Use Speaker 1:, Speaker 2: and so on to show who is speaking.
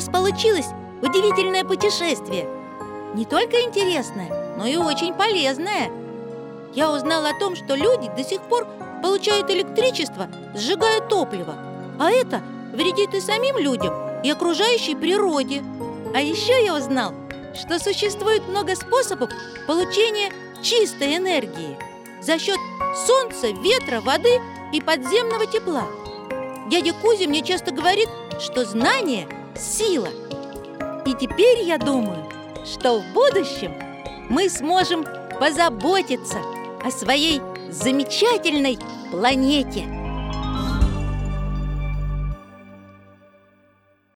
Speaker 1: случилось удивительное путешествие. Не только интересное, но и очень полезное. Я узнал о том, что люди до сих пор получают электричество, сжигая топливо. А это вредит и самим людям, и окружающей природе. А еще я узнал, что существует много способов получения чистой энергии за счет солнца, ветра, воды и подземного тепла. Дядя Кузя мне часто говорит, что знание – сила. И теперь я думаю, что в будущем мы сможем позаботиться о своей замечательной планете.